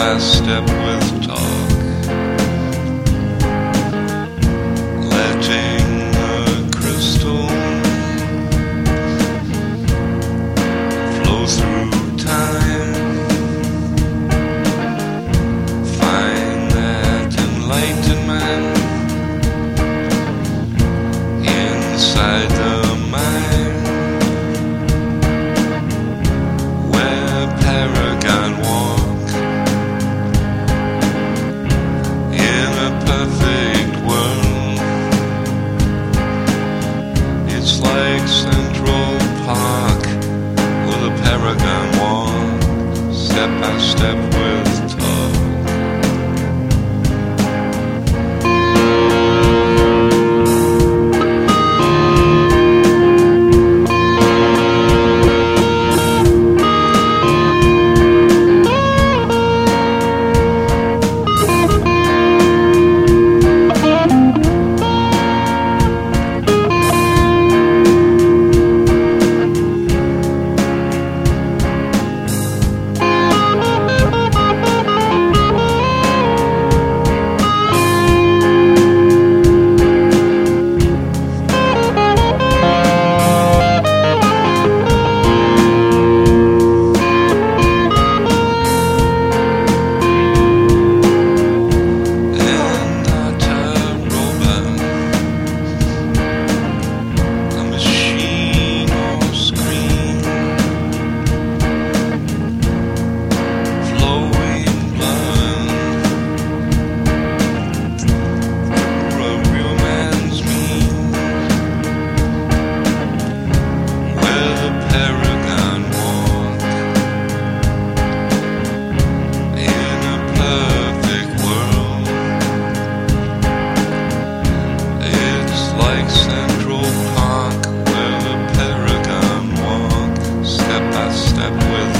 last step with talk. Letting the crystal flow through time. Find that enlightenment inside. step by step with Central Park, where the Paragon walk, step by step with